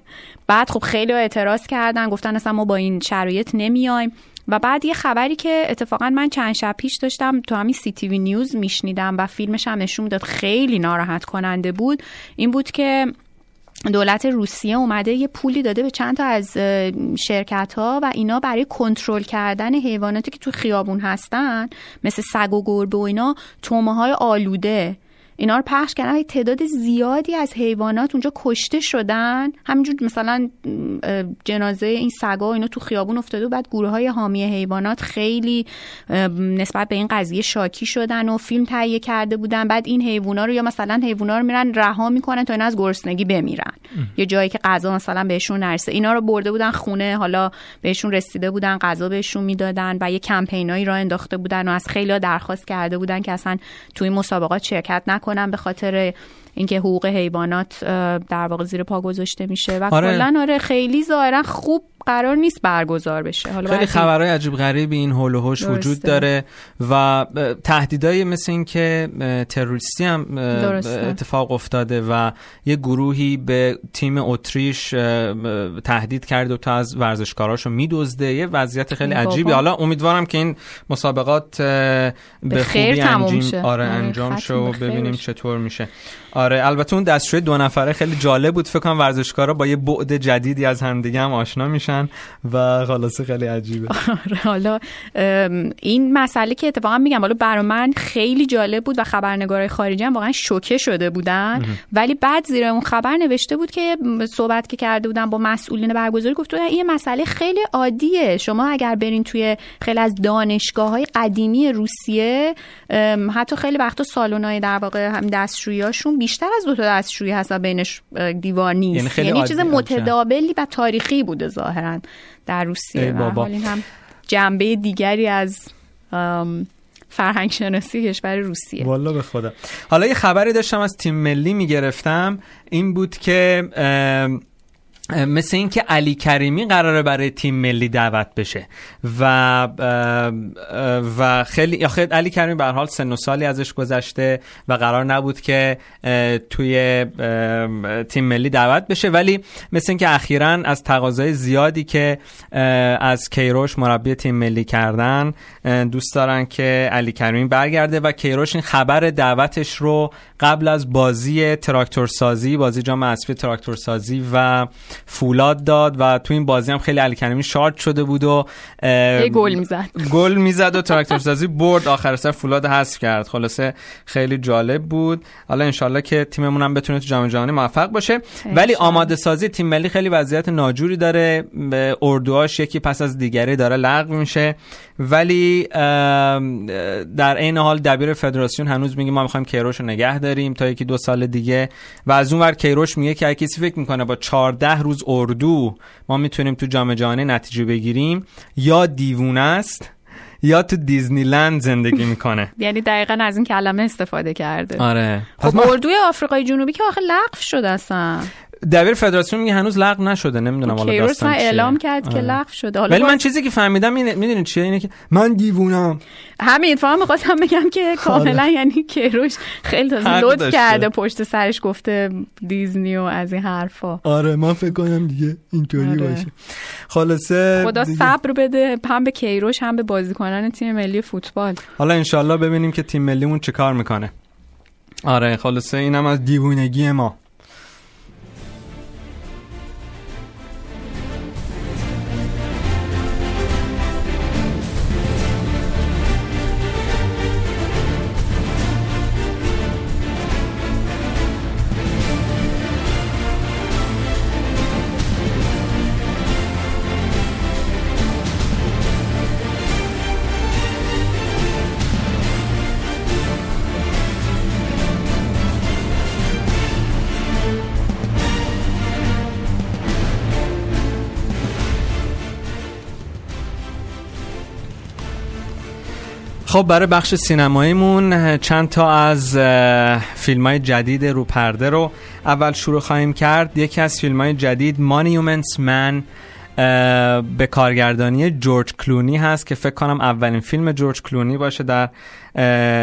بعد خب خیلی اعتراض کردن گفتن اصلا ما با این شرایط نمیایم. و بعد یه خبری که اتفاقا من چند شب پیش داشتم تو همین سی تی وی نیوز میشنیدم و فیلمش هم نشون داد خیلی ناراحت کننده بود. این بود که دولت روسیه اومده یه پولی داده به چند تا از شرکت ها و اینا برای کنترل کردن حیواناتی که تو خیابون هستن مثل سگ و گربه و اینا تومه های آلوده. اینا رو پخش کردن. تعداد زیادی از حیوانات اونجا کشته شدن. همینجور مثلا جنازه این سگا اینا تو خیابون افتاده و بعد گروه های حامی حیوانات خیلی نسبت به این قضیه شاکی شدن و فیلم تهیه کرده بودن. بعد این حیونا رو یا مثلا حیونا رو میرن رها می‌کنن تا اینا از گرسنگی بمیرن. یه جایی که غذا مثلا بهشون نرسه. اینا رو برده بودن خونه حالا بهشون رسیده بودن غذا بهشون می‌دادن و یه کمپینایی را انداخته بودن و از خیلی درخواست کرده بودن که اصلا توی مسابقات شرکت نکنن به خاطر اینکه حقوق حیوانات در واقع زیر پا گذاشته میشه و آره. کلا آره خیلی ظاهرا خوب قرار نیست برگزار بشه. حالا خیلی خبرهای عجیب غریبی این هول و وجود داره و تهدیدای مثل این که تروریستی هم اتفاق افتاده و یه گروهی به تیم اتریش تهدید کرده و تا از ورزشکاراشو میدزده. یه وضعیت خیلی عجیبی. حالا امیدوارم که این مسابقات به خوبی انجام آره انجام شه و ببینیم چطور میشه. آره البته اون دستشوی دو نفره خیلی جالب بود. فکر کنم ورزشکارا با یه بعد جدیدی از همدیگه هم آشنا میشن و خلاصه خیلی عجیبه. آره حالا این مسئله که اتفاقا میگم حالا برای من خیلی جالب بود و خبرنگارای خارجی هم واقعا شوکه شده بودن. ولی بعد زیر اون خبر نوشته بود که صحبت که کرده بودن با مسئولین برگزاری گفت این مسئله خیلی عادیه. شما اگر برین توی خیلی از دانشگاه های قدیمی روسیه حتی خیلی وقتا سالن‌های در واقع هم دستشوییاشون بیشتر از دو تا دستشویی هست و بینش دیوار نیست. یعنی, یعنی چیز متداولی و تاریخی بوده ظاهرا در روسیه. و این هم جنبه دیگری از فرهنگ شناسی کشور روسیه. والا به خدا. حالا یه خبری داشتم از تیم ملی می‌گرفتم این بود که مثل اینکه علی کریمی قراره برای تیم ملی دعوت بشه. و و خیلی خیلی علی کریمی به حال سن و سالی ازش گذشته و قرار نبود که توی تیم ملی دعوت بشه. ولی مثل اینکه اخیرا از تقاضای زیادی که از کیروش مربی تیم ملی کردن دوست دارن که علی کریمی برگرده و کیروش این خبر دعوتش رو قبل از بازی تراکتور سازی بازی جام حذفی تراکتور سازی و فولاد داد و تو این بازی هم خیلی علی کریمی شارژ شده بود و گل می‌زد. گل می‌زد و تراکتور سازی برد. آخر سر فولاد حذف کرد. خلاصه خیلی جالب بود. حالا انشالله که تیممون هم بتونه تو جام جهانی موفق باشه. ولی آماده سازی تیم ملی خیلی وضعیت ناجوری داره. به اردوهاش یکی پس از دیگری داره لغو میشه. ولی در این حال دبیر فدراسیون هنوز میگه ما می‌خوایم کیروش رو نگه داریم. تا یکی دو سال دیگه. و از اون ور کیروش میگه که کسی فکر می‌کنه با 14 روز اردو. ما می‌تونیم تو جام جهانی نتیجه بگیریم. یا دیوونه است یا تو دیزنی لند زندگی می‌کنه. یعنی دقیقا از این کلمه استفاده کرده. آره. خب اردوی آفریقای جنوبی که آخه لغو شده اصلا. دبیر فدراسیون میگه هنوز لغو نشده نمی‌دونم حالا داستان چیه. اعلام کرد که آره. لغو شده. حالا ولی من چیزی که فهمیدم اینه می‌دونید چیه؟ اینه که من دیوونم. همین فهم می‌خواستم بگم که کاملا یعنی کیروش خیلی تازه لود کرده پشت سرش گفته دیزنی و از این حرفا. آره من فکر کنم دیگه اینطوری آره. باشه. خلاصه خدا صبر بده هم به کیروش هم به بازیکنان تیم ملی فوتبال. حالا انشالله ببینیم که تیم ملیمون چه کار می‌کنه. آره خلاصه اینم از دیوونگی ما. خب برای بخش سینماییمون چند تا از فیلم های جدید رو پرده رو اول شروع خواهیم کرد. یکی از فیلم های جدید مانیومنتس من به کارگردانی جورج کلونی هست که فکر کنم اولین فیلم جورج کلونی باشه در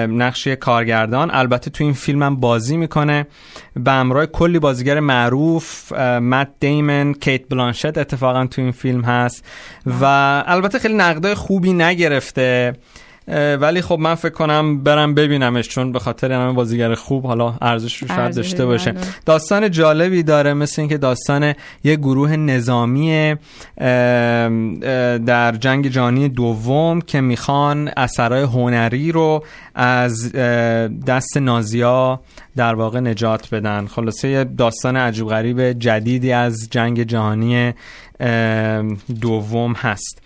نقش کارگردان. البته تو این فیلم هم بازی می‌کنه. به همراه کلی بازیگر معروف مت دیمن کیت بلانشت اتفاقا تو این فیلم هست و البته خیلی نقدای خوبی نگرفته. ولی خب من فکر کنم برم ببینمش چون به خاطر همه بازیگر خوب حالا ارزش رو شاید داشته باشه. داستان جالبی داره مثل اینکه داستان یه گروه نظامی در جنگ جهانی دوم که می‌خوان اثرهای هنری رو از دست نازیا در واقع نجات بدن خلاصه داستان عجیب غریب جدیدی از جنگ جهانی دوم هست.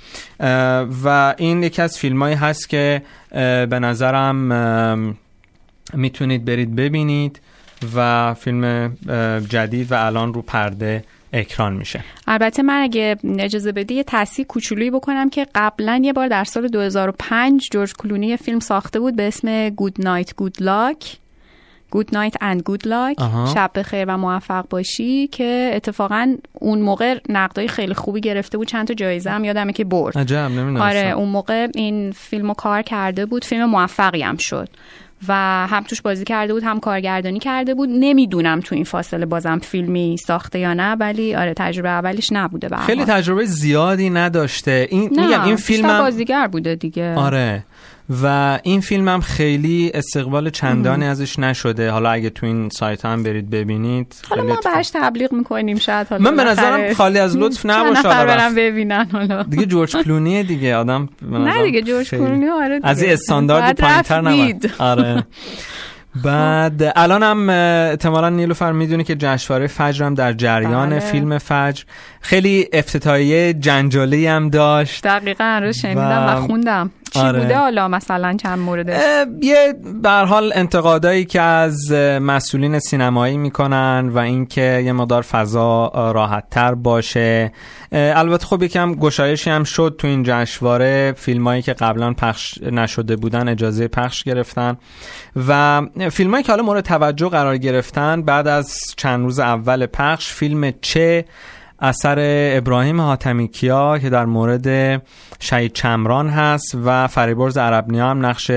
و این یکی از فیلم هست که به نظرم می‌تونید برید ببینید و فیلم جدید و الان رو پرده اکران میشه. البته من اگه اجازه بدی یه تصحیح کوچولویی بکنم که قبلا یه بار در سال 2005 جورج کلونی فیلم ساخته بود به اسم گود نایت گود لاک گود نایت اند گود لاک شب بخیر و موفق باشی که اتفاقا اون موقع نقدای خیلی خوبی گرفته بود. چند تا جایزه هم یادمه که برد. عجب آره اون موقع این فیلمو کار کرده بود. فیلم موفقی هم شد. و هم توش بازی کرده بود هم کارگردانی کرده بود. نمی‌دونم تو این فاصله بازم فیلمی ساخته یا نه ولی آره تجربه اولیش نبوده به خیلی تجربه زیادی نداشته. این میگم این فیلم بازیگر بوده دیگه. آره. و این فیلم هم خیلی استقبال چندانی ازش نشده. حالا اگه تو این سایت هم برید ببینید حالا ما بهش تبلیغ می‌کنیم شاید. حالا من به نظرم خالی از لطف نباشه حالا. برم ببینن حالا. دیگه جورج کلونی دیگه. آدم نه دیگه جورج کلونی آره از این استاندارد پایینتر نباید. آره. بعد الان هم احتمالا نیلوفر می‌دونی که جشنواره فجر هم در جریان بله. فیلم فجر. خیلی افتتاحیه جنجالی هم داشت. دقیقا رو شنیدم و, و خوندم. چی آره. بوده حالا مثلا چند مورد یه به حال انتقادایی که از مسئولین سینمایی می‌کنن و اینکه یه مقدار فضا راحت تر باشه البته خب یکم گشایشی هم شد تو این جشنواره. فیلمایی که قبلا پخش نشده بودن اجازه پخش گرفتن. و فیلمایی که حالا مورد توجه قرار گرفتن بعد از چند روز اول پخش فیلم چه اثر ابراهیم حاتمی کیا که در مورد شهید چمران هست و فریبرز عربنیا هم نقش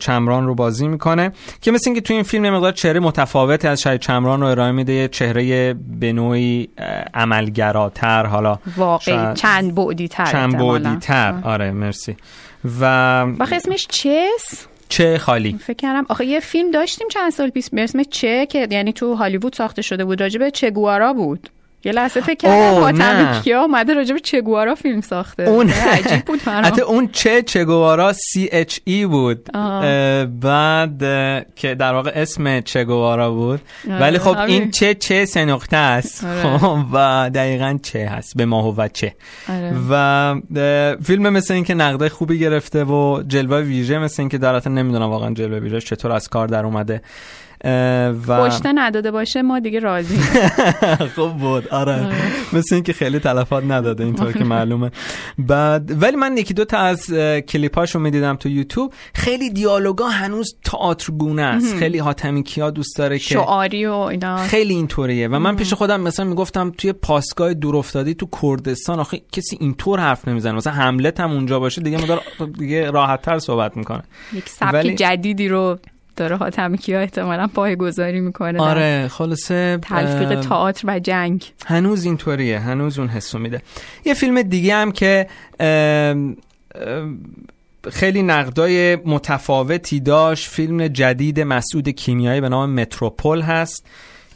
چمران رو بازی می‌کنه. که مثل اینکه تو این فیلم مقدار چهره متفاوتی از شهید چمران رو ارائه میده چهره به نوعی عملگراتر حالا واقعی چند بعدی تر چند بعدی تر آره مرسی. و اسمش چس؟ چه خالی. فکر کردم آخه یه فیلم داشتیم چند سال پیش به اسم چه که یعنی تو هالیوود ساخته شده بود راجبه چگوارا بود. یه لحظه فکر کردم فاطمه کیا اومده راجع به چگوارا فیلم ساخته. اون عجیب بود حتی اون چه چگوارا سی اچ ای بود. بعد که در واقع اسم چگوارا بود. آره، ولی خب این چه چه سه نقطه است. آره. خب، و دقیقا چه هست به ما و چه. آره. و فیلم مثل این که نقده خوبی گرفته و جلوه ویژه مثل این که در نمی‌دونم واقعا جلوه ویژه چطور از کار در اومده. و پشته نداده باشه ما دیگه راضی. خوب بود. آره, آره. مثل اینکه خیلی تلفات نداده اینطور که معلومه. بعد ولی من یکی دو تا از کلیپاشو می‌دیدم تو یوتیوب. خیلی دیالوگا هنوز تئاتر گونه است خیلی حاتمی کیا دوست داره که شعاری و اینا. خیلی اینطوریه. و من پیش خودم مثلا می‌گفتم توی پاسگاه دورافتادی تو کردستان آخه کسی اینطور حرف نمی‌زنه. مثلا حملت هم اونجا باشه دیگه مدار دیگه راحت صحبت می‌کنه. یک سبک جدیدی رو داره حاتم کیا احتمالا پای گذاری می‌کنه آره خلاصه تلفیق تئاتر و جنگ. هنوز اینطوریه هنوز اون حسو میده. یه فیلم دیگه هم که خیلی نقدای متفاوتی داشت فیلم جدید مسعود کیمیایی به نام متروپول هست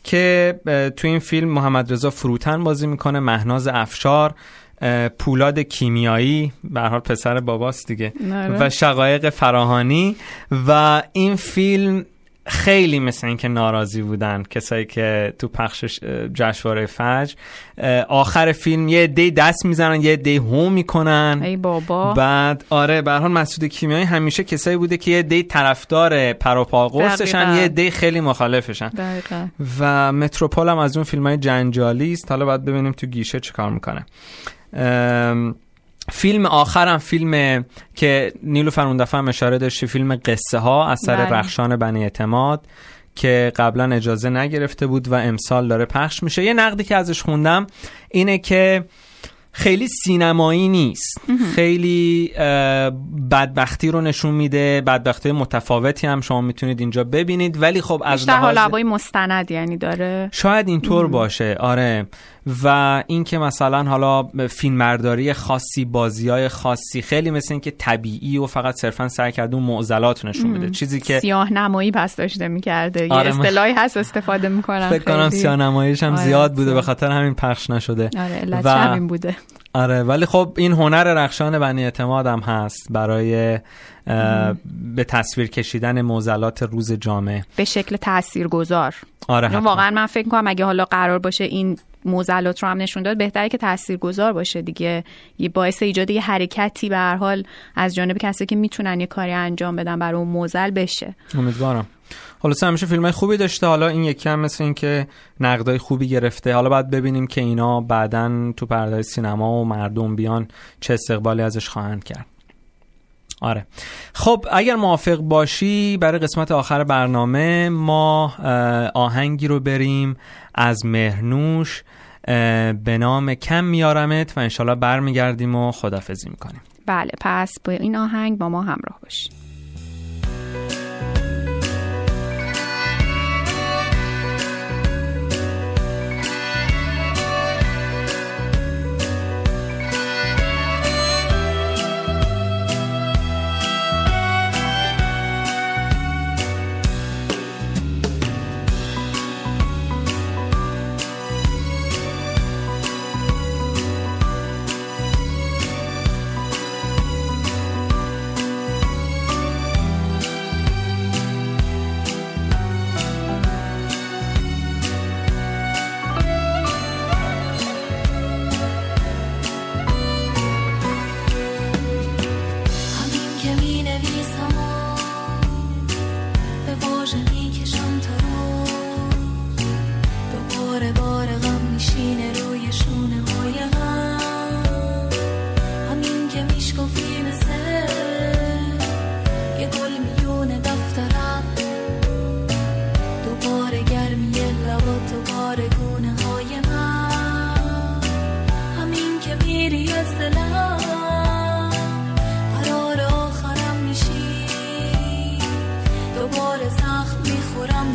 که تو این فیلم محمد رضا فروتن بازی می‌کنه مهناز افشار. پولاد کیمیایی به حال پسر باباست دیگه نره. و شقایق فراهانی. و این فیلم خیلی مثل اینکه ناراضی بودن کسایی که تو پخش جشنواره فجر. آخر فیلم یه دی دست می‌زنن یه دی هو می‌کنن. ای بابا. بعد آره به حال مسعود کیمیایی همیشه کسایی بوده که یه دی طرفدار پروپا قرصشن یه دی خیلی مخالفشن. دقیقا. و متروپول هم از اون فیلم های جنجالی است. حالا باید ببینیم تو گیشه چیکار می‌کنه. فیلم آخرم فیلم که نیلو فرون دفعه هم اشاره داشتی فیلم قصه ها اثر بله. رخشان بنی اعتماد که قبلا اجازه نگرفته بود و امسال داره پخش میشه. یه نقدی که ازش خوندم اینه که خیلی سینمایی نیست. خیلی بدبختی رو نشون میده بدبختی متفاوتی هم شما می‌تونید اینجا ببینید. ولی خب از لحاظ مستند یعنی داره. شاید اینطور باشه. آره. و اینکه مثلا حالا فیلمبرداری خاصی بازی های خاصی خیلی مثل اینکه طبیعی و فقط صرفا سعی کرده اون معضلات نشون میده چیزی که سیاه نمایی پس داشته می‌کرده. آره، یه اصطلاحی هست استفاده می‌کنن فکر کنم سیانماییش هم آره، زیاد بوده به. خاطر همین پخش نشده. آره و- همین بوده. آره ولی خب این هنر رخشان بنی اعتماد هم هست برای به تصویر کشیدن معضلات روز جامعه به شکل تاثیرگذار آره. واقعا من فکر کنم اگه حالا قرار باشه این موزلات رو هم نشون داد بهتره که تاثیرگذار باشه دیگه. یه باعث ایجاد یه حرکتی به هر حال از جانب کسی که می‌تونن یه کاری انجام بدن برای اون موزل بشه. امیدوارم. خلاصه همیشه فیلم خوبی داشته. حالا این یکی هم مثل این که نقدای خوبی گرفته. حالا باید ببینیم که اینا بعدا تو پردای سینما و مردم بیان چه استقبالی ازش خواهند کرد. آره. خب اگر موافق باشی برای قسمت آخر برنامه ما آهنگی رو بریم. از مهرنوش به نام کم میارمت و انشالله برمیگردیم و خدافزی می‌کنیم. بله پس با این آهنگ با ما همراه باشید.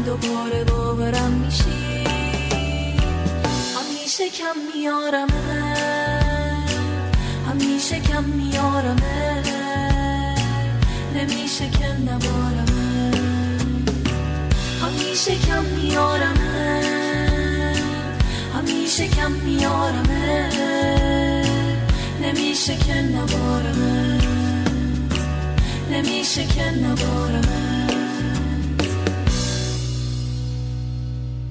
دوباره باورم میشی؟ همیشه کم میارمه همیشه کم میارمه نمیشه که نبارمه همیشه کم میارمه همیشه کم میارمه نمیشه که نبارمه نمیشه که نبارمه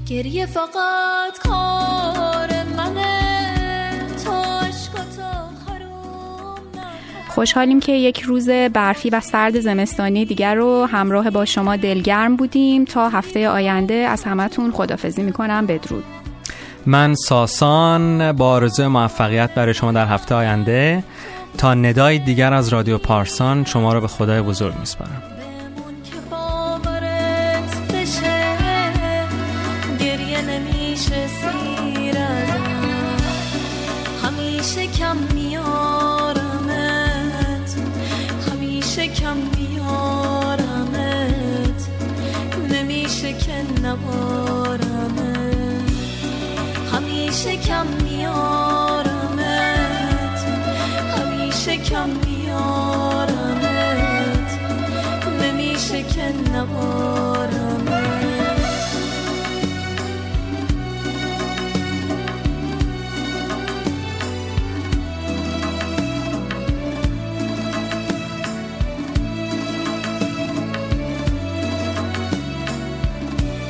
گریه فقط کار منه. تو. خوشحالیم که یک روز برفی و سرد زمستانی دیگر رو همراه با شما دلگرم بودیم. تا هفته آینده از همتون خدافزی می‌کنم. بدرود. من ساسان با آرزوی موفقیت برای شما در هفته آینده. تا ندای دیگر از رادیو پارسان شما رو به خدای بزرگ میسپارم.